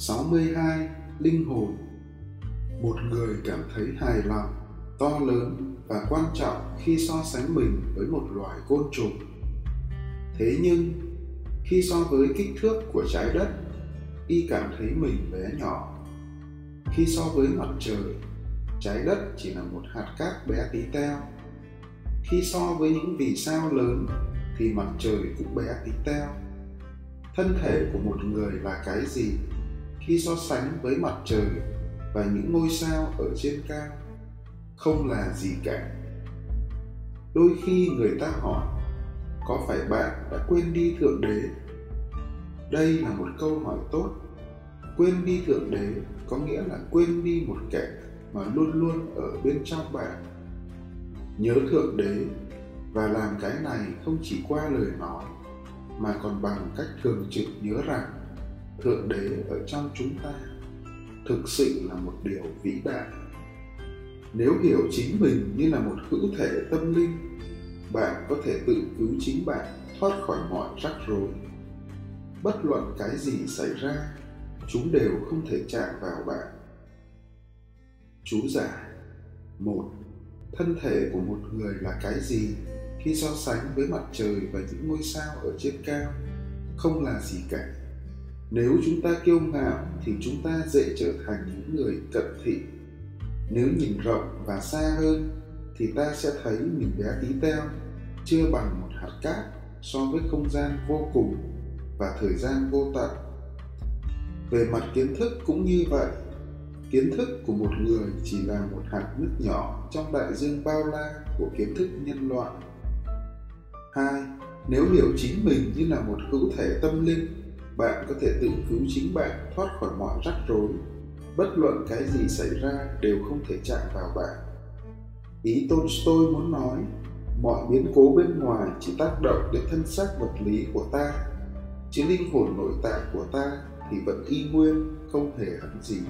62. Linh hồn Một người cảm thấy hài lòng, to lớn và quan trọng khi so sánh mình với một loài côn trùng. Thế nhưng, khi so với kích thước của trái đất, y cảm thấy mình bé nhỏ. Khi so với mặt trời, trái đất chỉ là một hạt cát bé tí teo. Khi so với những vì sao lớn thì mặt trời cũng bé tí teo. Thân thể của một người là cái gì khi so sánh với mặt trời và những ngôi sao ở trên cao, không là gì cả. Đôi khi người ta hỏi, có phải bạn đã quên đi thượng đế? Đây là một câu hỏi tốt. Quên đi thượng đế có nghĩa là quên đi một kẻ mà luôn luôn ở bên trong bạn. Nhớ thượng đế và làm cái này không chỉ qua lời nói, mà còn bằng cách thường trực nhớ rằng thượng đế ở trong chúng ta thực sự là một điều vĩ đại. Nếu hiểu chính mình như là một hữu thể tâm linh, bạn có thể tự cứu chính bạn, thoát khỏi mọi rắc rối. Bất luận cái gì xảy ra, chúng đều không thể chạm vào bạn. Chú giải một, thân thể của một người là cái gì khi so sánh với mặt trời và những ngôi sao ở trên cao? Không là gì cả nếu chúng ta kiêu ngạo thì chúng ta dễ trở thành những người cận thị. Nếu nhìn rộng và xa hơn thì ta sẽ thấy mình bé tí teo, chưa bằng một hạt cát so với không gian vô cùng và thời gian vô tận. Về mặt kiến thức cũng như vậy. Kiến thức của một người chỉ là một hạt nước nhỏ trong đại dương bao la của kiến thức nhân loại. Hai, nếu hiểu chính mình như là một hữu thể tâm linh bạn có thể tự cứu chính bạn, thoát khỏi mọi rắc rối. Bất luận cái gì xảy ra đều không thể chạm vào bạn. Ý tolstoy muốn nói, mọi biến cố bên ngoài chỉ tác động đến thân xác vật lý của ta. Chứ linh hồn nội tại của ta thì vẫn y nguyên, không hề hẳn gì.